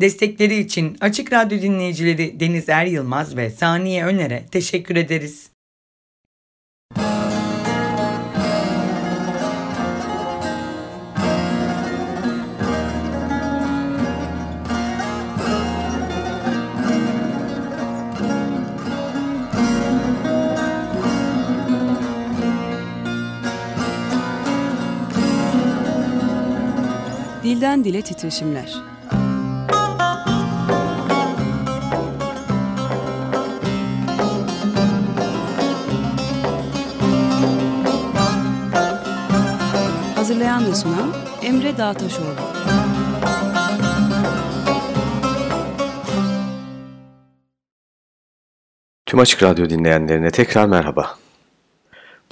Destekleri için Açık Radyo dinleyicileri Deniz Er Yılmaz ve Saniye Öner'e teşekkür ederiz. Dilden Dile Titreşimler Hazırlayan ve sunan Emre Dağtaşoğlu. Tüm Açık Radyo dinleyenlerine tekrar merhaba.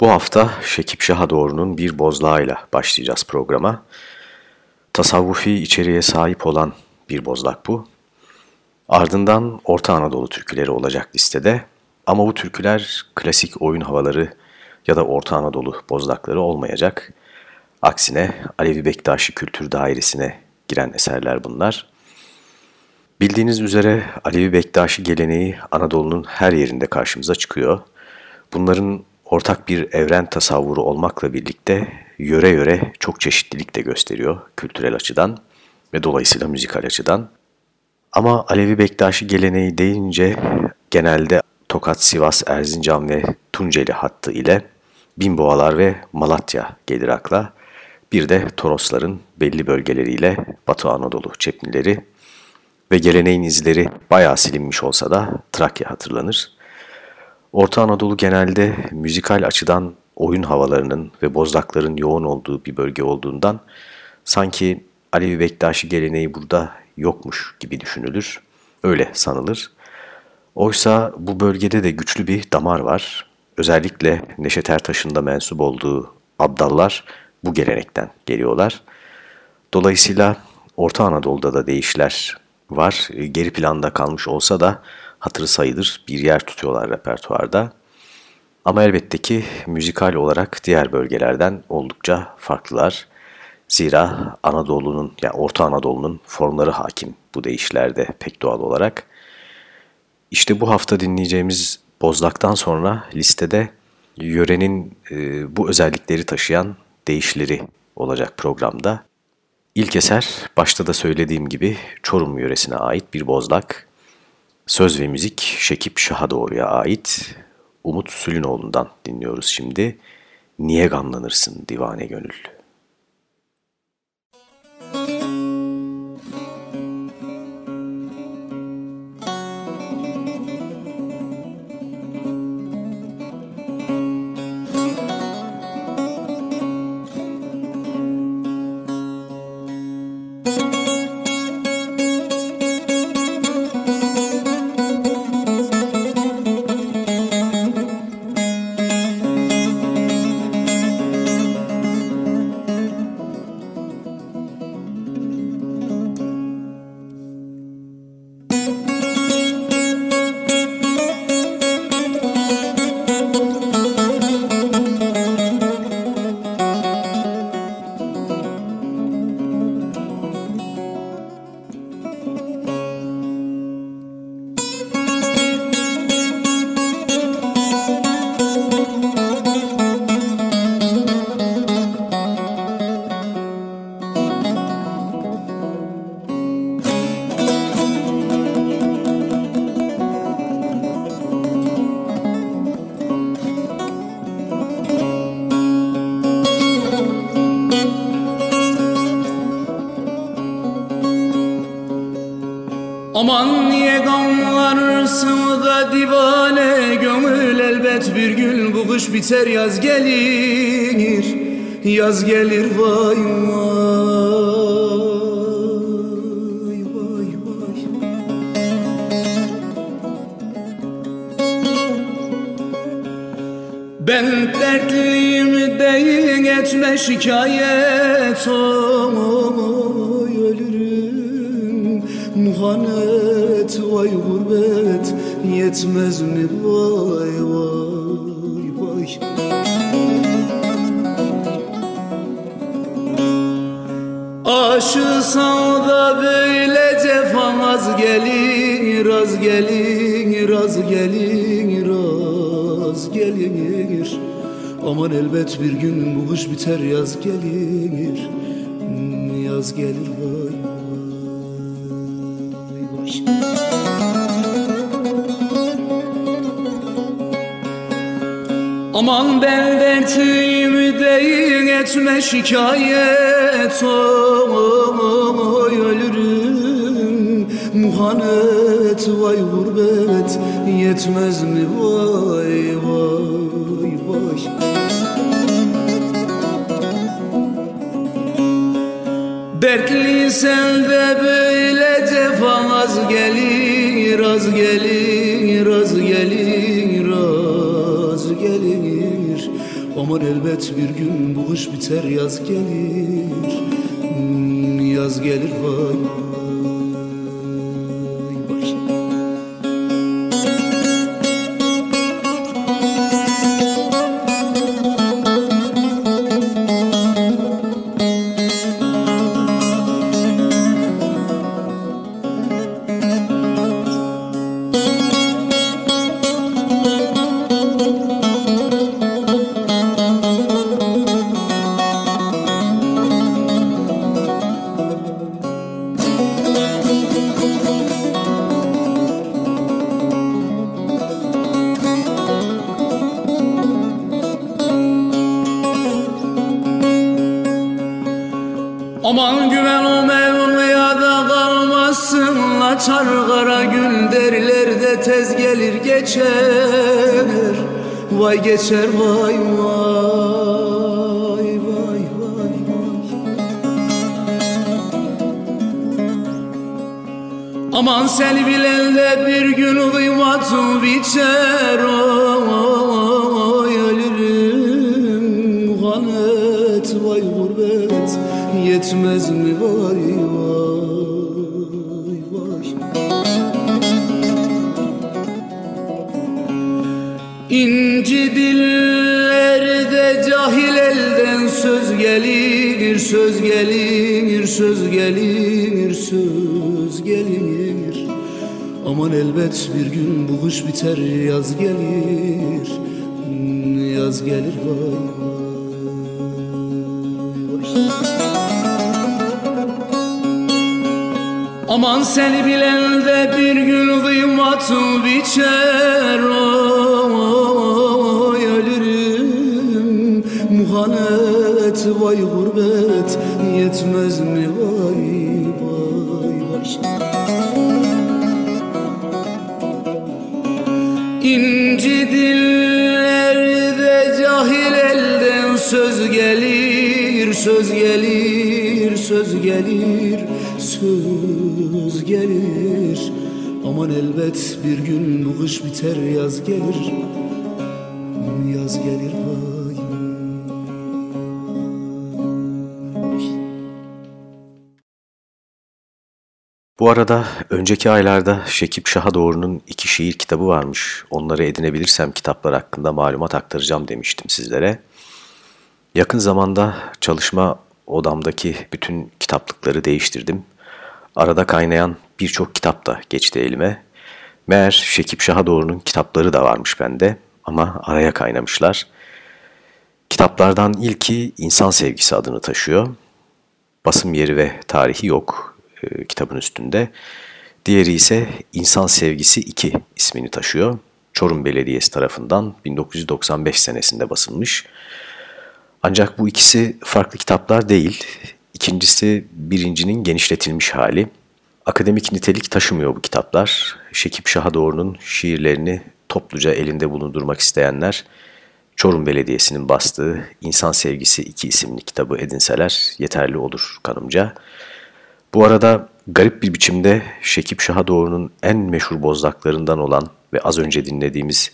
Bu hafta Şekip Şahadoğru'nun bir bozlağıyla başlayacağız programa. Tasavvufi içeriğe sahip olan bir bozlak bu. Ardından Orta Anadolu türküleri olacak listede. Ama bu türküler klasik oyun havaları ya da Orta Anadolu bozlakları olmayacak. Aksine Alevi Bektaşi Kültür Dairesi'ne giren eserler bunlar. Bildiğiniz üzere Alevi Bektaşi geleneği Anadolu'nun her yerinde karşımıza çıkıyor. Bunların ortak bir evren tasavvuru olmakla birlikte yöre yöre çok çeşitlilik de gösteriyor kültürel açıdan ve dolayısıyla müzikal açıdan. Ama Alevi Bektaşi geleneği deyince genelde Tokat, Sivas, Erzincan ve Tunceli hattı ile Binboğalar ve Malatya gelir akla. Bir de Torosların belli bölgeleriyle Batı Anadolu çepnileri ve geleneğin izleri bayağı silinmiş olsa da Trakya hatırlanır. Orta Anadolu genelde müzikal açıdan oyun havalarının ve bozlakların yoğun olduğu bir bölge olduğundan sanki Alevi Bektaşi geleneği burada yokmuş gibi düşünülür. Öyle sanılır. Oysa bu bölgede de güçlü bir damar var. Özellikle Neşet Ertaş'ın da mensup olduğu Abdallar bu gelenekten geliyorlar. Dolayısıyla Orta Anadolu'da da değişler var. Geri planda kalmış olsa da hatırı sayılır bir yer tutuyorlar repertuarda. Ama elbette ki müzikal olarak diğer bölgelerden oldukça farklılar. Zira Anadolu'nun yani Orta Anadolu'nun formları hakim bu değişlerde pek doğal olarak. İşte bu hafta dinleyeceğimiz Bozlak'tan sonra listede yörenin e, bu özellikleri taşıyan değişleri olacak programda. İlk eser başta da söylediğim gibi Çorum yöresine ait bir bozlak. Söz ve müzik Şekip Şahadoğru'ya ait. Umut Sülünoğlu'ndan dinliyoruz şimdi. Niye gamlanırsın divane gönül? Biter yaz gelir Yaz gelir vay vay vay vay. Ben dertliyim deyin etme şikayet oy ölürüm. Muhanet vay gurbet yetmez mi gelir az gelir az gelir az gelir Aman elbet bir gün bu kış biter yaz gelir Yaz gelir vay Aman ben dertimi değil etme şikayet Oy ölürüm muhanet vay gurbet. Yetmez mi? Vay vay vay. Dertli sende böyle cefa az gelir az gelir az gelir az gelir. Aman elbet bir gün bu kış biter yaz gelir. Hmm, Yaz gelir vay Vay gelir, söz gelir. Aman elbet bir gün bu kış biter, yaz gelir, yaz gelir vay vay. Aman seni bilen de bir gün kıymatı biçer Oy ölürüm muhanet vay gurbet Yetmez mi vay İnci dillerde cahil elden söz gelir, söz gelir, söz gelir, söz gelir. Aman elbet bir gün bu kış biter yaz gelir, yaz gelir vay. Bu arada önceki aylarda Şekip Şahadoğru'nun iki şiir kitabı varmış. Onları edinebilirsem kitaplar hakkında malumat aktaracağım demiştim sizlere. Yakın zamanda çalışma odamdaki bütün kitaplıkları değiştirdim. Arada kaynayan birçok kitap da geçti elime. Meğer Şekip Şahadoğru'nun kitapları da varmış bende ama araya kaynamışlar. Kitaplardan ilki İnsan Sevgisi adını taşıyor. Basım yeri ve tarihi yok e, kitabın üstünde. Diğeri ise İnsan Sevgisi 2 ismini taşıyor. Çorum Belediyesi tarafından 1995 senesinde basılmış. Ancak bu ikisi farklı kitaplar değil. İkincisi birincinin genişletilmiş hali. Akademik nitelik taşımıyor bu kitaplar. Şekip Şahadoğru'nun şiirlerini topluca elinde bulundurmak isteyenler Çorum Belediyesi'nin bastığı İnsan Sevgisi 2 isimli kitabı edinseler yeterli olur kanımca. Bu arada garip bir biçimde Şekip Şahadoğru'nun en meşhur bozlaklarından olan ve az önce dinlediğimiz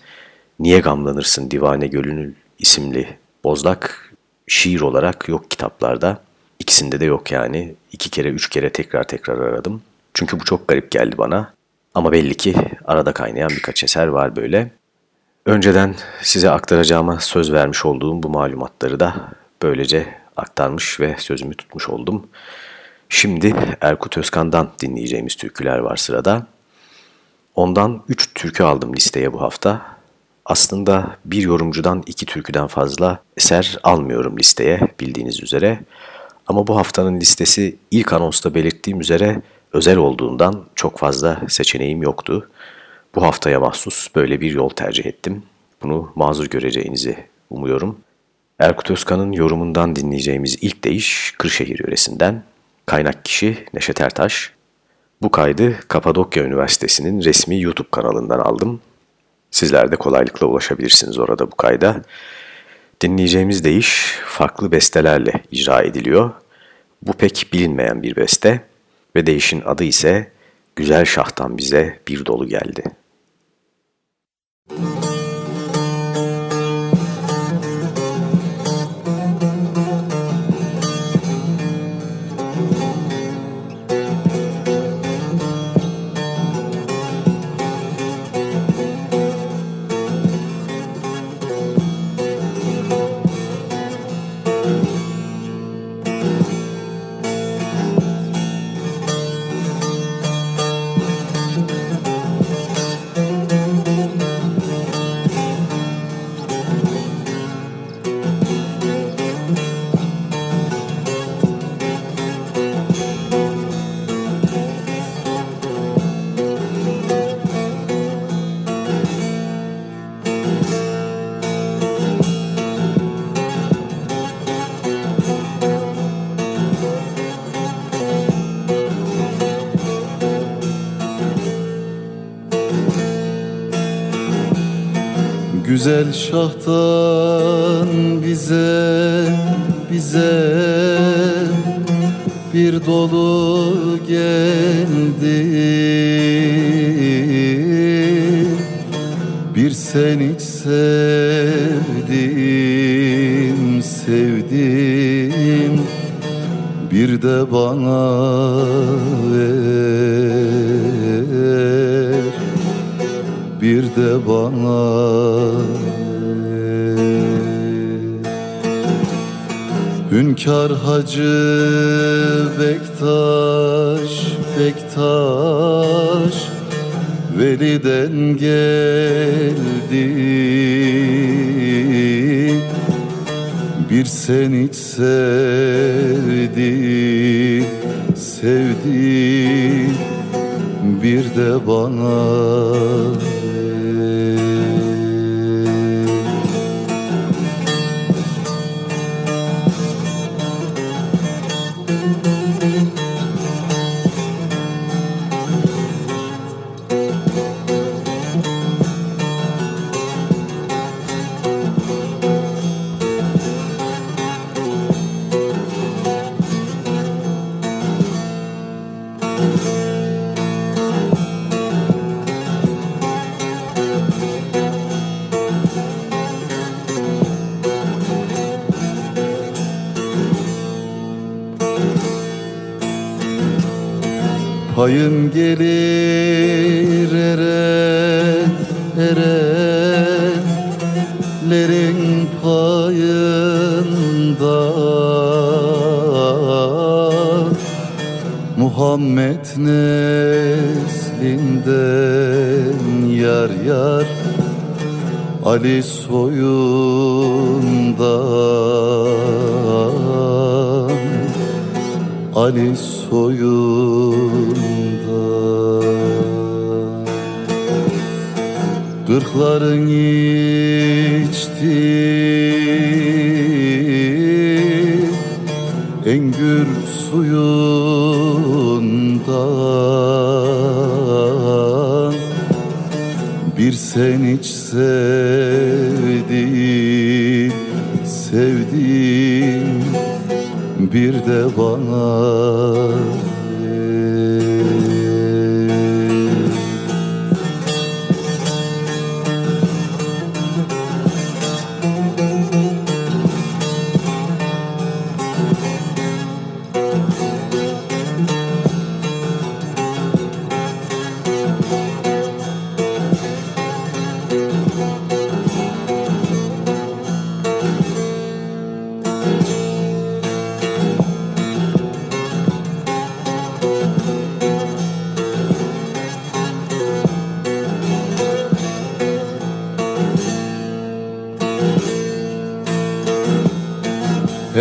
Niye Gamlanırsın Divane Gölünül isimli bozlak şiir olarak yok kitaplarda. İkisinde de yok yani. İki kere, üç kere tekrar tekrar aradım. Çünkü bu çok garip geldi bana. Ama belli ki arada kaynayan birkaç eser var böyle. Önceden size aktaracağıma söz vermiş olduğum bu malumatları da böylece aktarmış ve sözümü tutmuş oldum. Şimdi Erkut Özkan'dan dinleyeceğimiz türküler var sırada. Ondan 3 türkü aldım listeye bu hafta. Aslında bir yorumcudan iki türküden fazla eser almıyorum listeye bildiğiniz üzere. Ama bu haftanın listesi ilk anonsta belirttiğim üzere özel olduğundan çok fazla seçeneğim yoktu. Bu haftaya mahsus böyle bir yol tercih ettim. Bunu mazur göreceğinizi umuyorum. Erkut Özkan'ın yorumundan dinleyeceğimiz ilk deyiş Kırşehir yöresinden. Kaynak kişi Neşet Ertaş. Bu kaydı Kapadokya Üniversitesi'nin resmi YouTube kanalından aldım. Sizler de kolaylıkla ulaşabilirsiniz orada bu kayda. Dinleyeceğimiz deyiş farklı bestelerle icra ediliyor. Bu pek bilinmeyen bir beste ve deyişin adı ise Güzel Şah'tan bize bir dolu geldi. Müzik Güzel şahtan bize bize bir dolu geldi. Bir sen hiç sevdim sevdim. Bir de bana ver de bana. Hünkar Hacı Bektaş Bektaş Veli'den geldi. Bir sen hiç sevdi Sevdi Bir de bana Payım gelir eren erenlerin payında. Muhammed neslinden yar yar. Ali soyundan. Ali soyundan sen hiç sevdin Sevdin bir de bana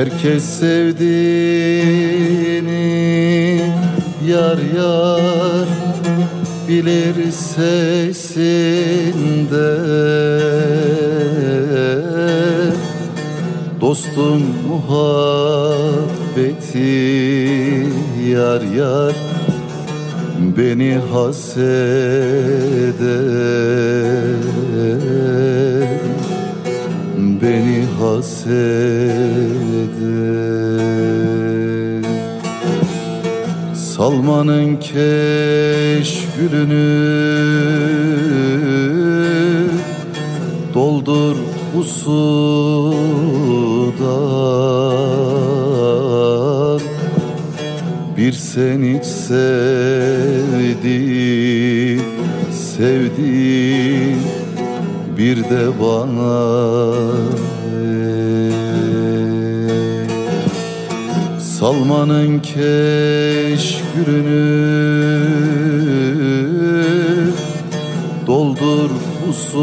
Herkes sevdiğini yar yar bilir sesinde. Dostun muhabbeti yar yar beni haseder beni haseder Salmanın keşgülünü doldur bu sudan. Bir sen hiç sevdi, sevdi bir de bana Salmanın keşkürünü Doldur bu sudan.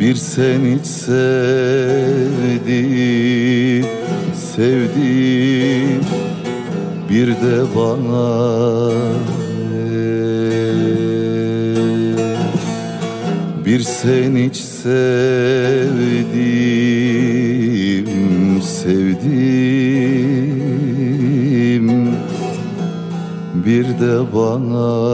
Bir sen hiç sevdi, sevdi Bir de bana sen hiç sevdim, sevdim Bir de bana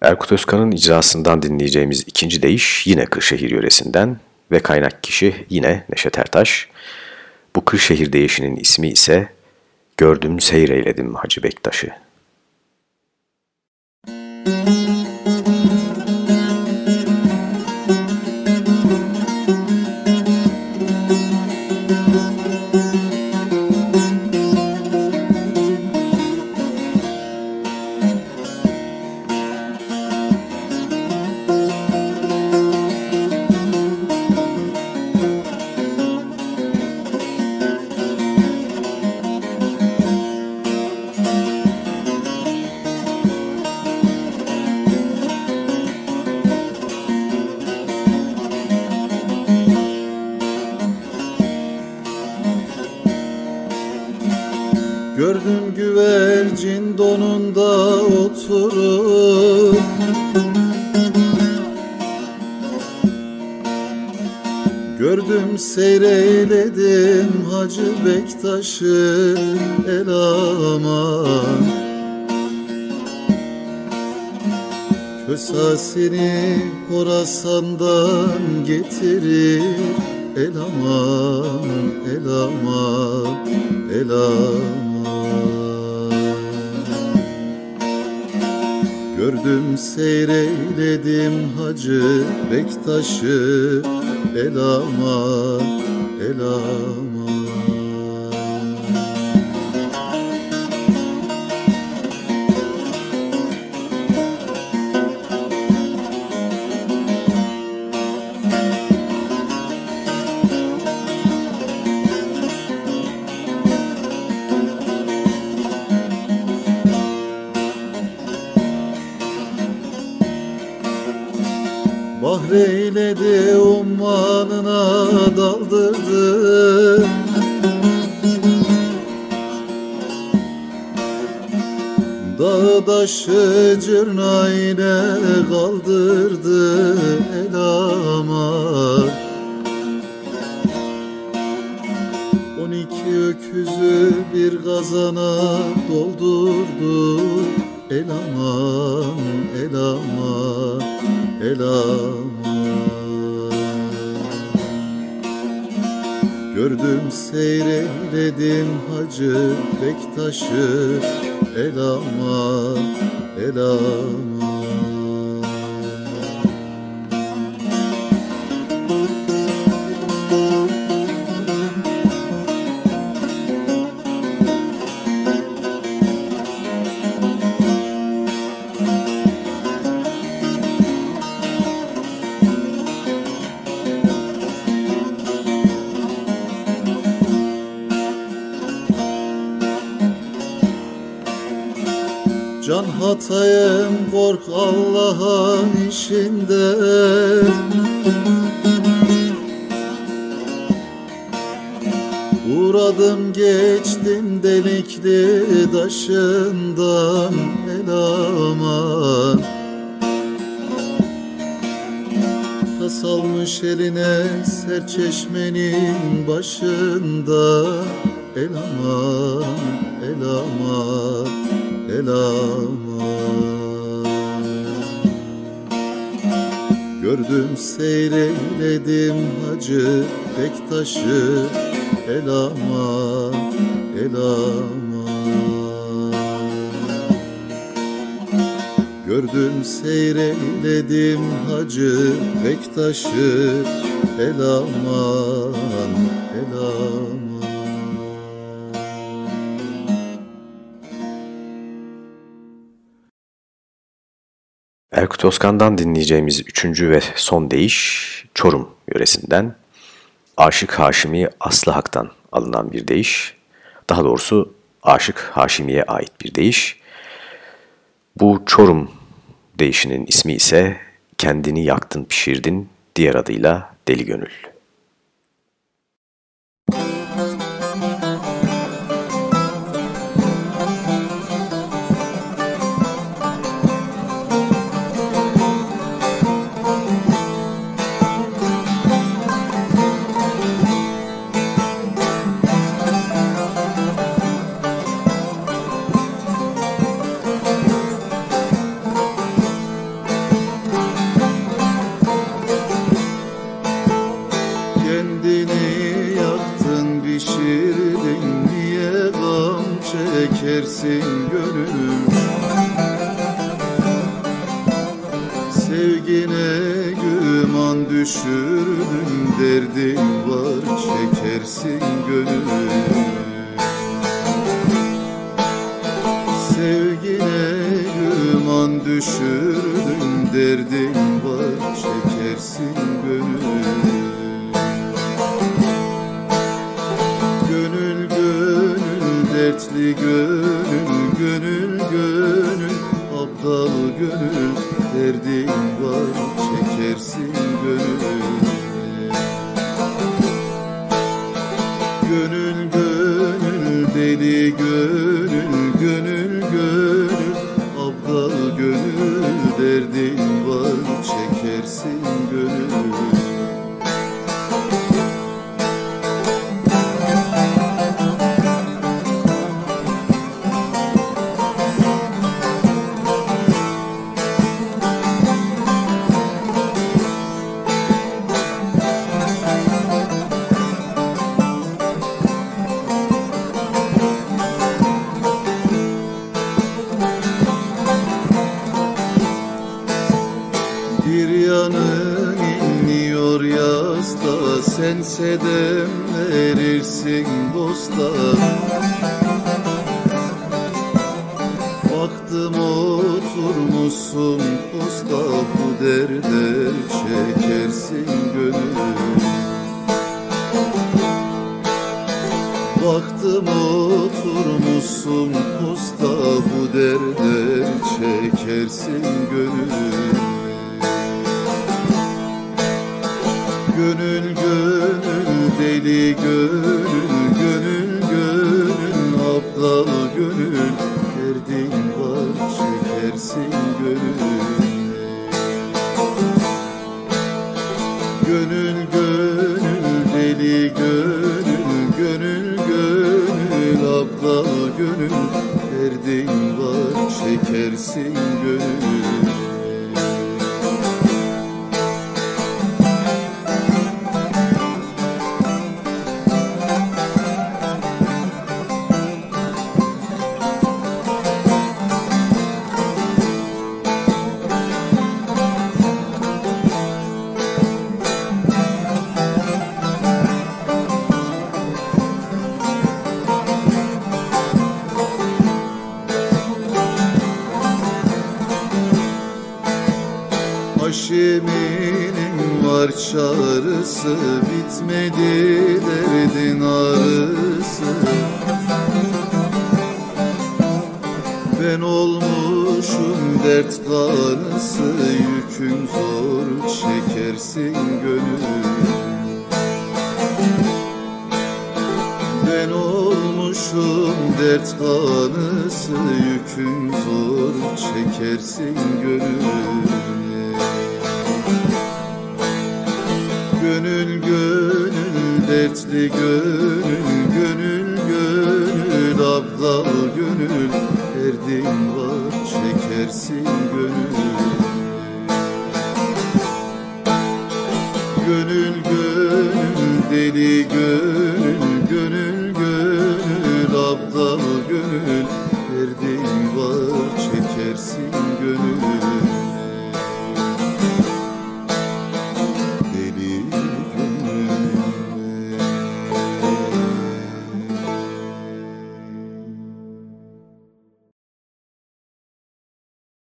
Erkut Özkan'ın icrasından dinleyeceğimiz ikinci deyiş yine Kırşehir yöresinden ve kaynak kişi yine Neşet Ertaş. Bu Kırşehir deyişinin ismi ise Gördüm seyreyledim Hacı Bektaş'ı. Hacı Bektaş'ı el aman Kösasini Horasan'dan getirir. El aman, el aman, el aman. Gördüm seyreyledim Hacı Bektaş'ı. El aman, el aman Bahreyledi ummanına daldırdı. Dağ taşı serçeşmenin başında. El aman, el aman, el aman. Gördüm seyreyledim hacı Bektaş'ı El aman, el aman Gördüm seyreyledim hacı Bektaş'ı El aman, el aman Erkut Özkan'dan dinleyeceğimiz üçüncü ve son deyiş Çorum yöresinden Aşık Haşimi Aslı Hak'tan alınan bir deyiş. Daha doğrusu Aşık Haşimi'ye ait bir deyiş. Bu Çorum deyişinin ismi ise Kendini Yaktın Pişirdin, diğer adıyla Deli Gönül. Aman düşürdün derdim var çekersin gönül. Gönül gönül dertli gönül Gönül gönül. Aptal gönül Derdim var çekersin gönül. Gönül gönül deli gönül. gönül gönül Gönül gönül aptal gönül. Derdin var çekersin gönül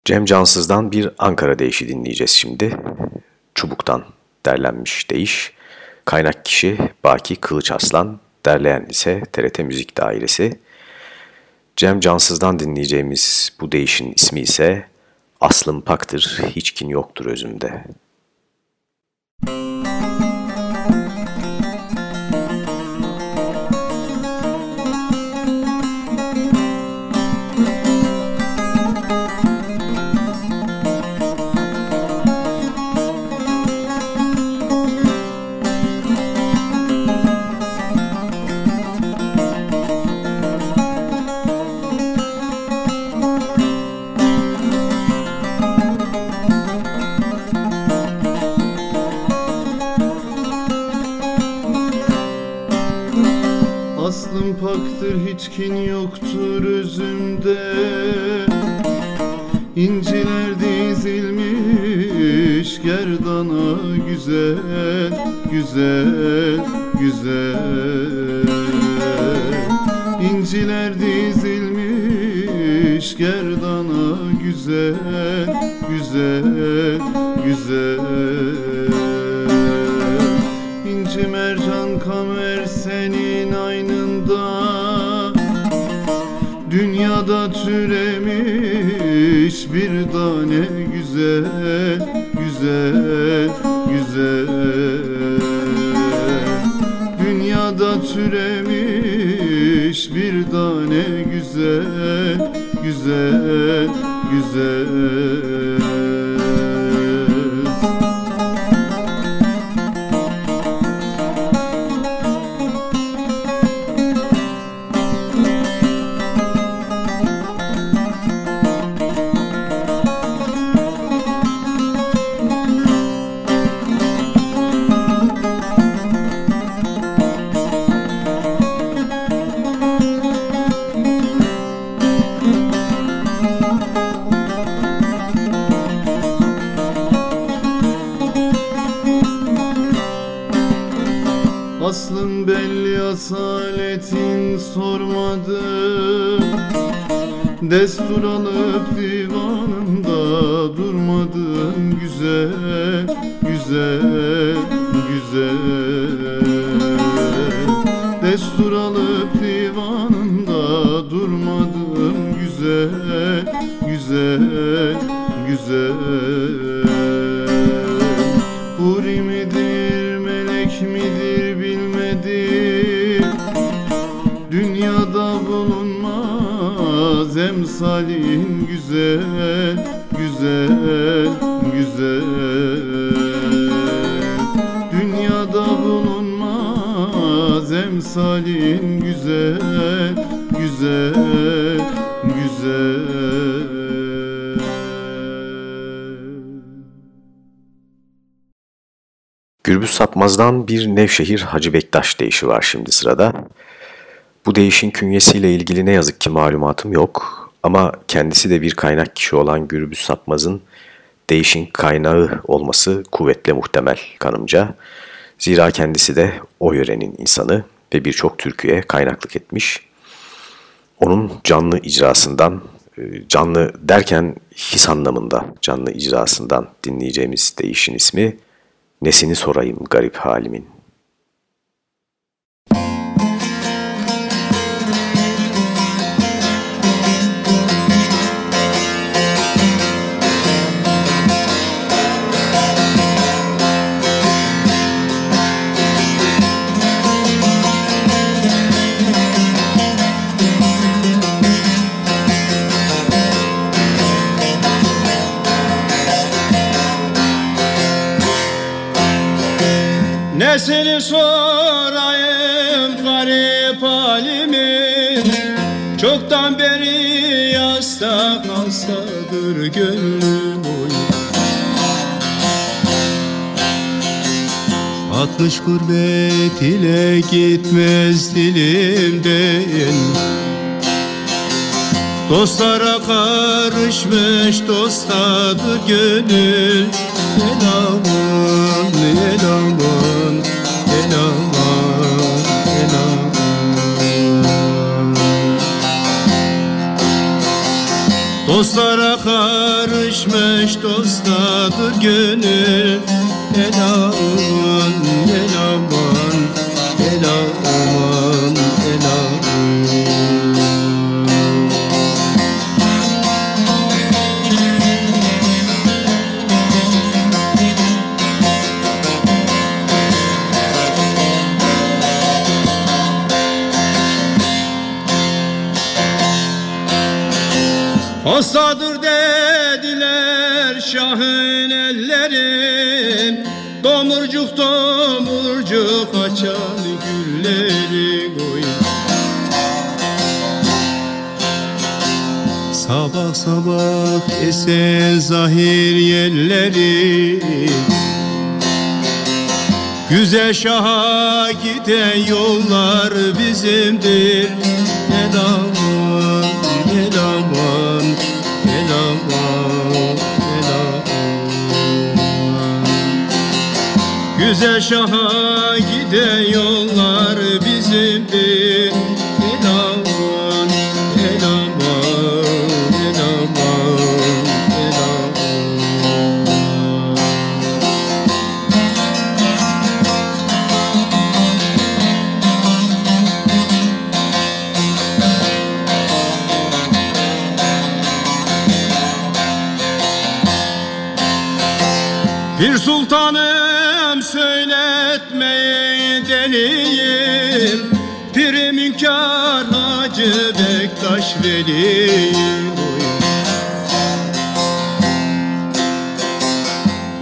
Cem Cansız'dan bir Ankara deyişi dinleyeceğiz şimdi. Çubuk'tan derlenmiş deyiş. Kaynak kişi Baki Kılıç Aslan, derleyen ise TRT Müzik Dairesi. Cem Cansız'dan dinleyeceğimiz bu deyişin ismi ise Aslım paktır, hiç kin yoktur özümde. Kin yoktur özümde. İnciler dizilmiş gerdana güzel güzel güzel. İnciler dizilmiş gerdana güzel güzel güzel Türemiş bir tane güzel Güzel, güzel. Dünyada türemiş bir tane güzel Güzel, güzel Destur alıp Sapmaz'dan bir Nevşehir Hacı Bektaş deyişi var şimdi sırada. Bu deyişin künyesiyle ilgili ne yazık ki malumatım yok ama kendisi de bir kaynak kişi olan Gürbüz Sapmaz'ın deyişin kaynağı olması kuvvetle muhtemel kanımca. Zira kendisi de o yörenin insanı ve birçok türküye kaynaklık etmiş. Onun canlı icrasından, e, canlı derken his anlamında canlı icrasından dinleyeceğimiz deyişin ismi Nesini sorayım garip halimin. Nesini sorayım garip halimi. Çoktan beri yasta hastadır gönlüm oy. Altmış gurbet ile gitmez dilimden Dostlara karışmış dostadır gönül Dostlara karışmış dostadır gönül. El aman, el aman, Hastadır dediler şahın ellerim. Domurcuk domurcuk açan gülleri koy Sabah sabah esen zahir yerleri. Güzel şaha giden yollar bizimdir. Aman, Güzel şaha giden yollar bizimdir El Veliyim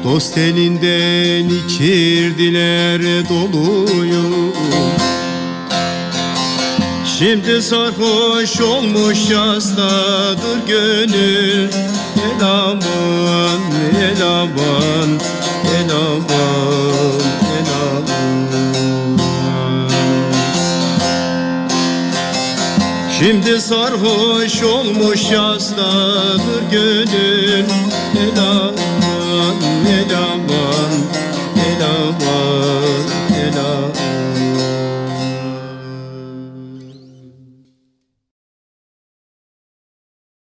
Dost elinden içirdiler doluyu. Şimdi sarhoş olmuş yastadır gönül. El aman, el aman, el aman Şimdi sarhoş olmuş yastadır gönül El aman, el aman, el aman, el aman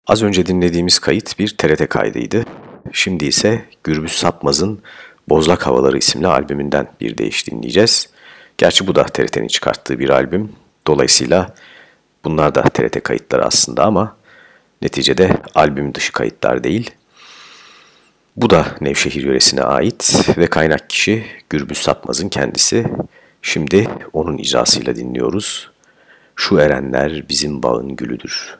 Az önce dinlediğimiz kayıt bir TRT kaydıydı. Şimdi ise Gürbüz Sapmaz'ın Bozlak Havaları isimli albümünden bir deyiş dinleyeceğiz. Gerçi bu da TRT'nin çıkarttığı bir albüm. Dolayısıyla bunlar da TRT kayıtları aslında ama neticede albüm dışı kayıtlar değil. Bu da Nevşehir yöresine ait ve kaynak kişi Gürbüz Sapmaz'ın kendisi. Şimdi onun icrasıyla dinliyoruz. Şu erenler bizim bağın gülüdür.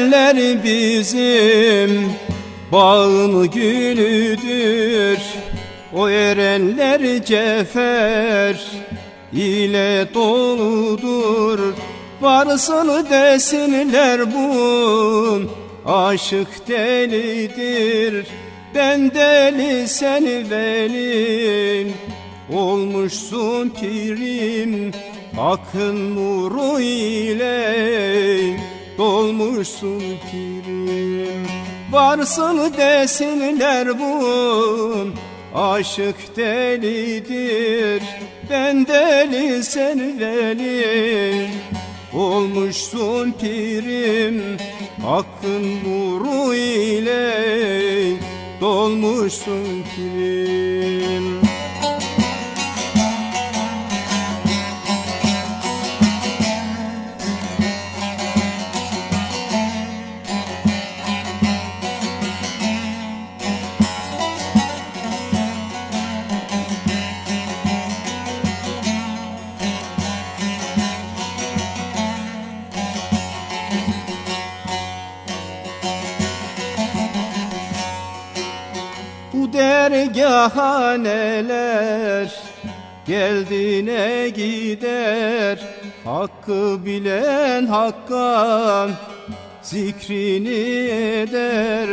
Erenler bizim bağın gülüdür. O erenler cefer ile doludur. Varsın desinler bun aşık delidir. Ben deli sen velim Olmuşsun pirim. Hakkın nuru ile dolmuşsun pirim. Varsın desinler bun aşık delidir. Ben deli sen veli. Olmuşsun pirim Hakkın nuru ile dolmuşsun pirim neler Geldi ne gider. Hakkı bilen Hakka zikrini eder.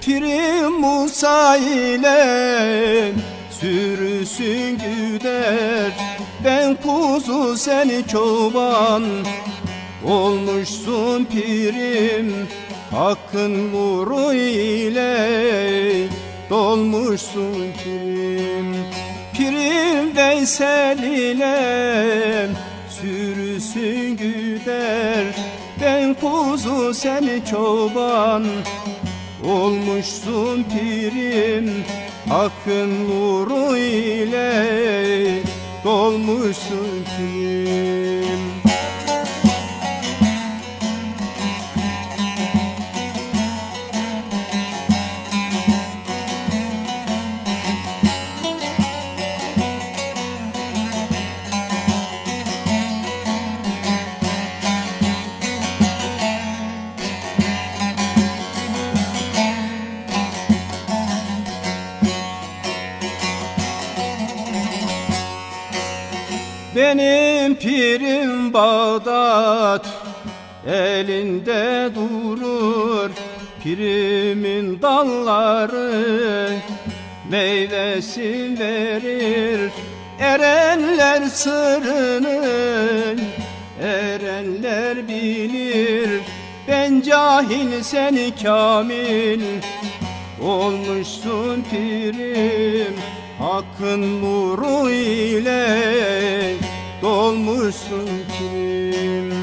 Pirim Musa ile sürüsün güder Ben kuzu seni çoban Olmuşsun pirim. Hakkın nuru ile Dolmuşsun pirim Pirim Veysel ile Sürüsün güder. Ben kuzu seni çoban Olmuşsun pirim Hakkın nuru ile Dolmuşsun pirim Benim pirim Bağdat elinde durur Pirimin dalları. Meyvesi verir Erenler sırrını erenler bilir. Ben cahil seni kamil olmuşsun pirim. Hakkın nuru ile dolmuşsun kim?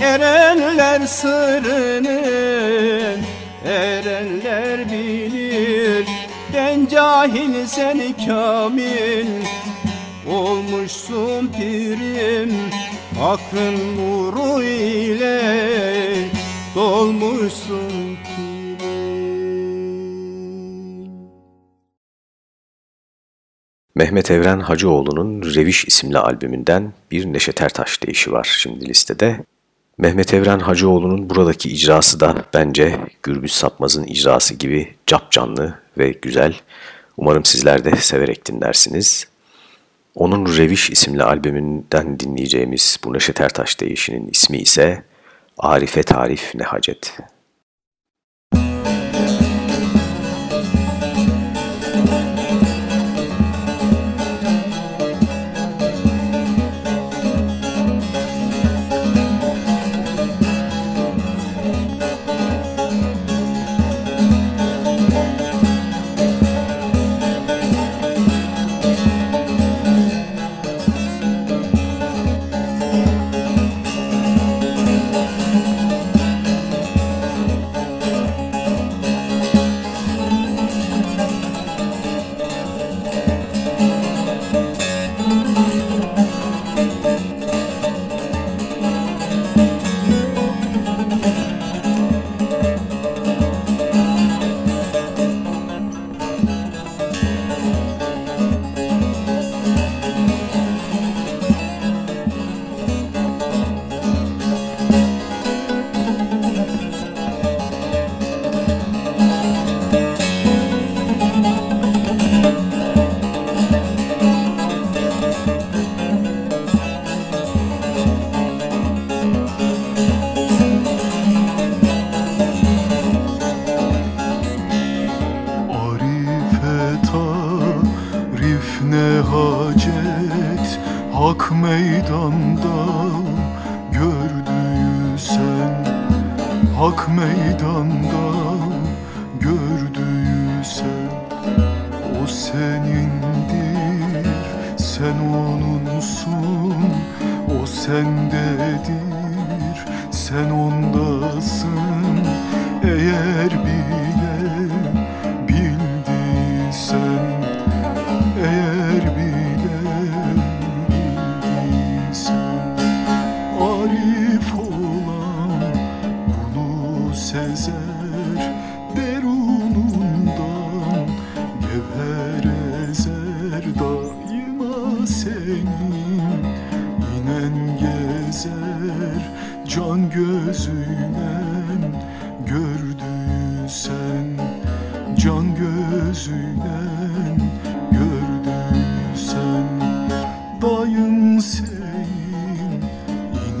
Erenler sırrını erenler bilir. Ben cahil seni kamil olmuşsun pirim. Hakkın nuru ile dolmuşsun Mehmet Evren Hacıoğlu'nun Reviş isimli albümünden bir Neşet Ertaş deyişi var şimdi listede. Mehmet Evren Hacıoğlu'nun buradaki icrası da bence Gürbüz Sapmaz'ın icrası gibi cap canlı ve güzel. Umarım sizler de severek dinlersiniz. Onun Reviş isimli albümünden dinleyeceğimiz bu Neşet Ertaş deyişinin ismi ise Arife Tarif Ne Hacet.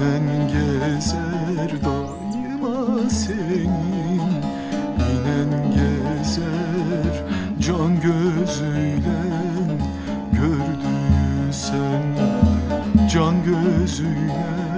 İnen gezer Daima senin. İnen gezer Can gözüyle gördüysen Can gözüyle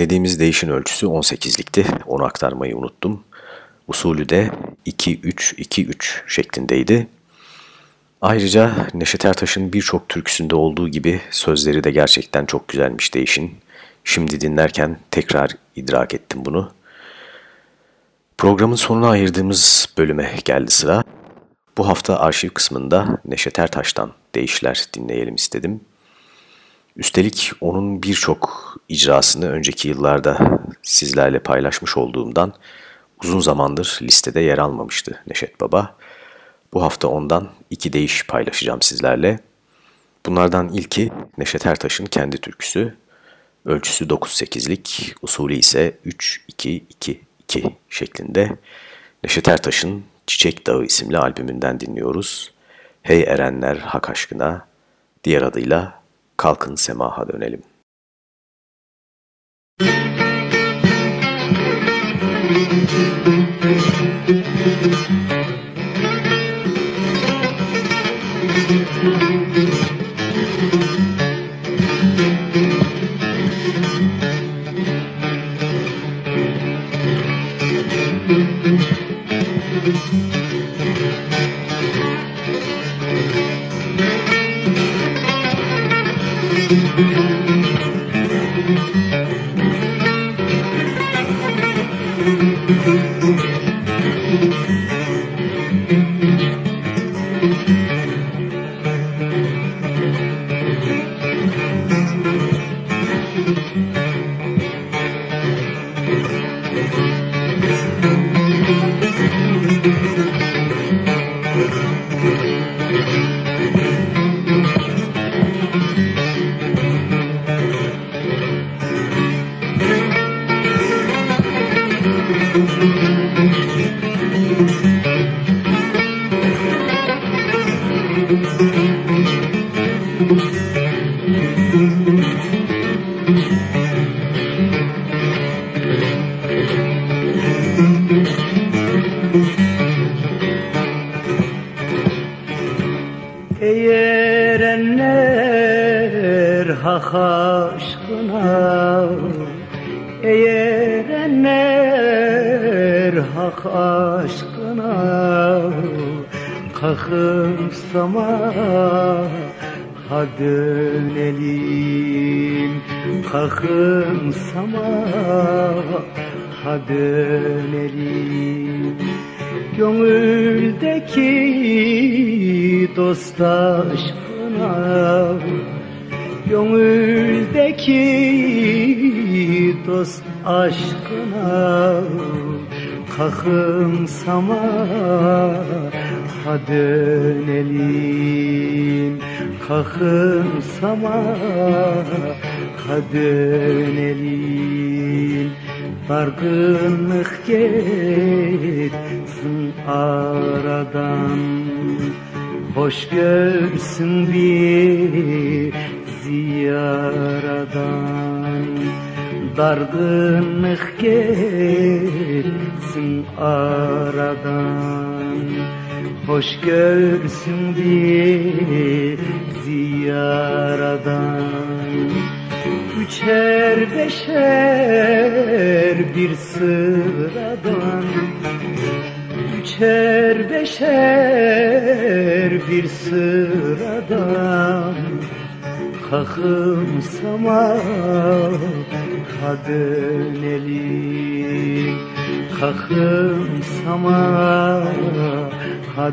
dinlediğimiz değişin ölçüsü 18'likti. Onu aktarmayı unuttum. Usulü de 2-3-2-3 şeklindeydi. Ayrıca Neşet Ertaş'ın birçok türküsünde olduğu gibi sözleri de gerçekten çok güzelmiş değişin. Şimdi dinlerken tekrar idrak ettim bunu. Programın sonuna ayırdığımız bölüme geldi sıra. Bu hafta arşiv kısmında Neşet Ertaş'tan değişler dinleyelim istedim. Üstelik onun birçok icrasını önceki yıllarda sizlerle paylaşmış olduğumdan uzun zamandır listede yer almamıştı Neşet Baba. Bu hafta ondan iki değiş paylaşacağım sizlerle. Bunlardan ilki Neşet Ertaş'ın kendi türküsü. Ölçüsü 9-8'lik, usulü ise 3-2-2-2 şeklinde. Neşet Ertaş'ın Çiçek Dağı isimli albümünden dinliyoruz. Hey Erenler Hak Aşkına, diğer adıyla kalkın semaha dönelim. Müzik Gönüldeki dost aşkına Gönüldeki dost aşkına Kalkın sama ha dönelim Kalkın sama ha dönelim Dargınlık gitsin aradan. Hoş görsün bir ziyaradan Dargınlık gitsin aradan. Hoş görsün bir ziyaradan Üçer beşer bir sıradan. Üçer beşer bir sıradan. Kalkım sama ha dönelim Kalkım sama ha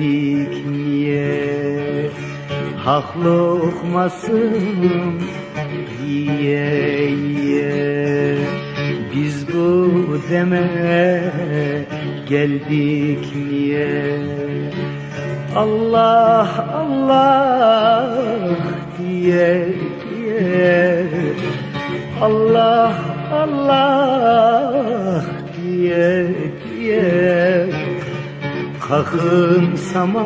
geldik niye? Hak lokmasın yiye yiye Biz bu deme geldik niye? Allah Allah diye diye. Allah Allah diye diye Kalkın sama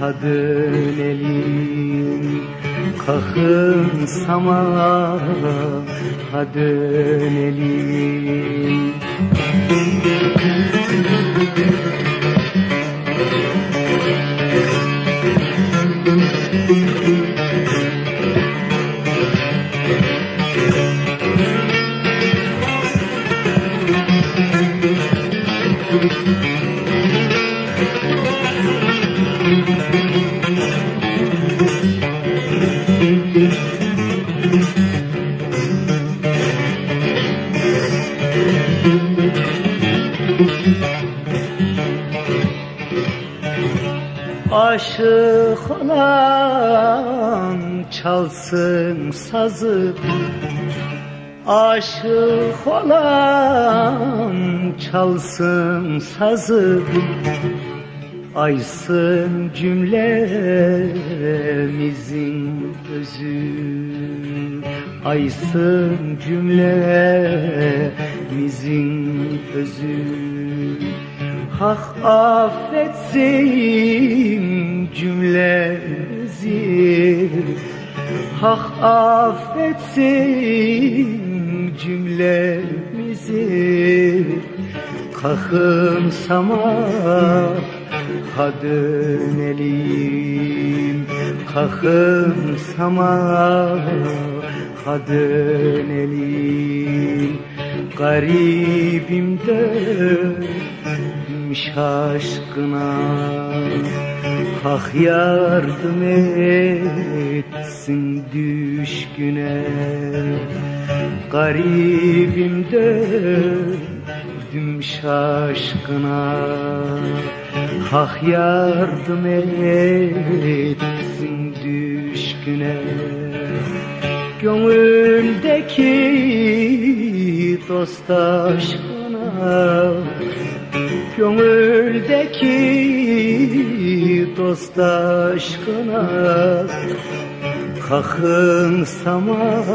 ha dönelim Kalkın sama ha dönelim Aşık olan çalsın sazı Aşık olan çalsın sazı Aysın cümlemizin özü. Aysın cümlemizin özü. Hak affetsin cümlemizi Hak affetsin cümlemizi. Kalkın sama ha dönelim Kalkın sama ha dönelim Garibim dön şaşkına Hak yardım etsin düşküne. Garibim döndüm şaşkına. Hak yardım etsin düşküne. Gönüldeki dost aşkına. Gönüldeki dost aşkına Kalkın sama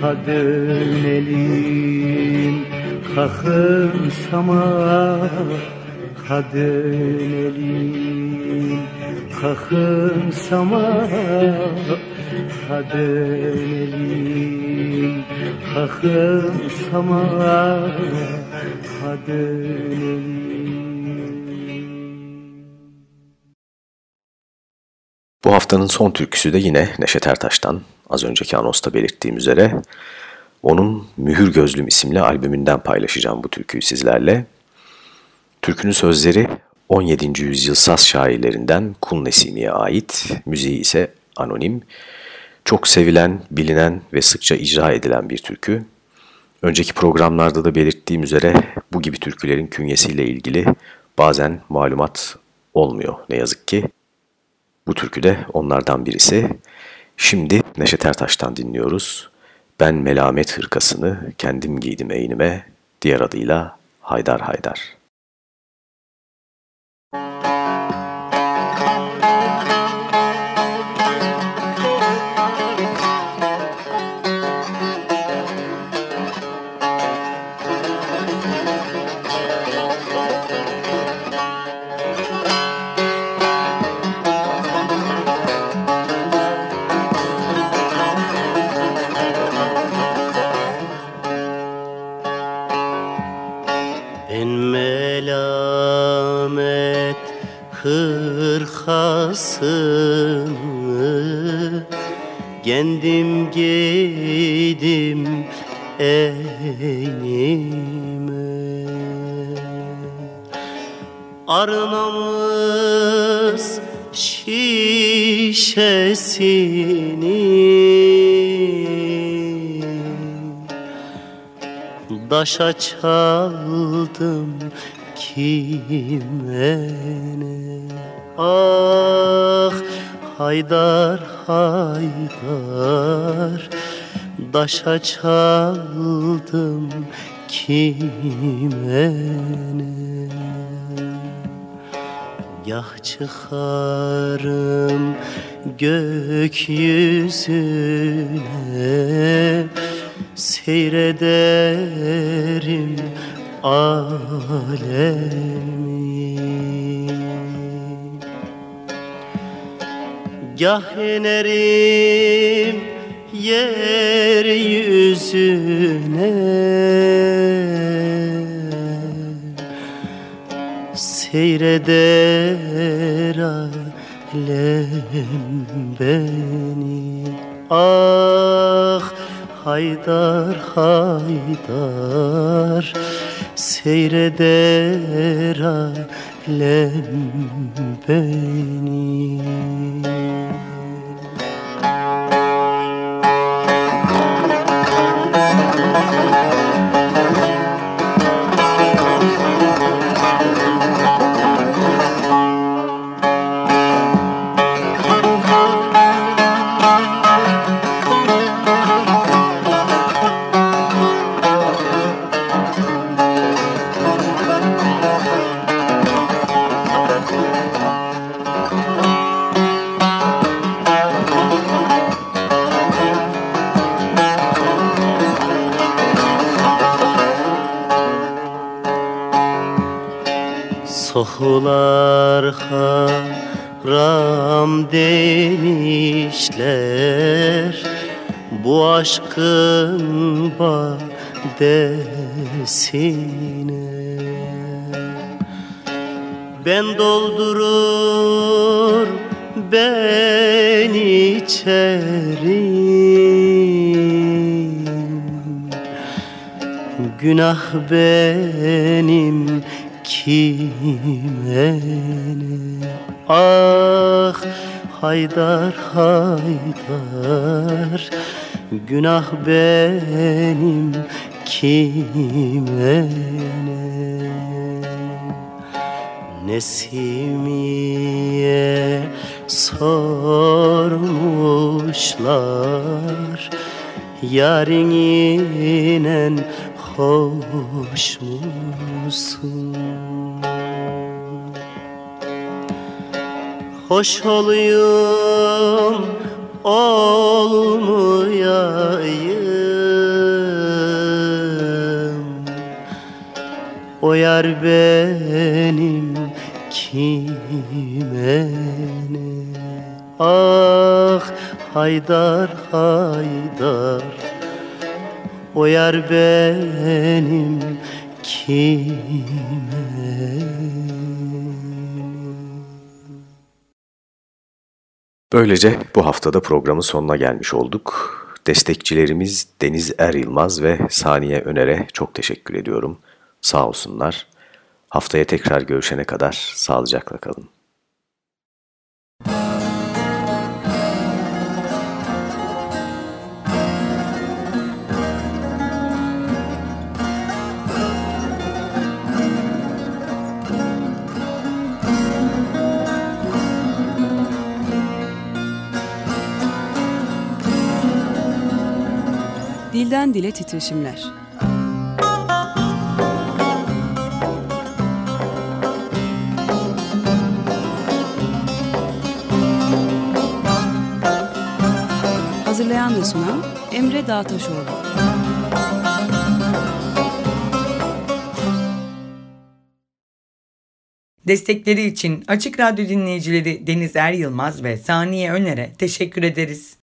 ha dönelim. Kalkın sama ha dönelim. Kalkın sama ha dönelim. Kalkın sama ha dönelim Bu haftanın son türküsü de yine Neşet Ertaş'tan. Az önceki anosta belirttiğim üzere onun Mühür Gözlüm isimli albümünden paylaşacağım bu türküyü sizlerle. Türkünün sözleri 17. yüzyıl saz şairlerinden Kul Nesimi'ye ait, müziği ise anonim. Çok sevilen, bilinen ve sıkça icra edilen bir türkü. Önceki programlarda da belirttiğim üzere bu gibi türkülerin künyesiyle ilgili bazen malumat olmuyor ne yazık ki. Bu türkü de onlardan birisi. Şimdi Neşet Ertaş'tan dinliyoruz. Ben melamet hırkasını kendim giydim eynime, diğer adıyla Haydar Haydar. Hırkasını Kendim giydim eynime Arnamız şişesini. Daşa çaldım kime Ah Haydar Haydar Daşa çaldım kime ne? Gah çıkarım gökyüzüne Seyrederim alemi Gah inerim yeryüzüne. Seyreder alem beni. Ah Haydar Haydar. Seyreder alem beni Sohular haram demişler. Bu aşkın badesine. Ben doldurur ben içerim. Günah benim kime ne? Ah Haydar Haydar Günah benim kime ne? Nesimiye sormuşlar Yarın inen hoş musun? Hoş olayım olmayayım. O yar benim kime ne? Ah Haydar Haydar o yar benim kime Böylece bu haftada programın sonuna gelmiş olduk. Destekçilerimiz Deniz Er Yılmaz ve Saniye Öner'e çok teşekkür ediyorum. Sağ olsunlar. Haftaya tekrar görüşene kadar sağlıcakla kalın. Dilden dile titreşimler. Hazırlayan ve sunan Emre Dağtaşoğlu. Destekleri için Açık Radyo dinleyicileri Deniz Er Yılmaz ve Saniye Öner'e teşekkür ederiz.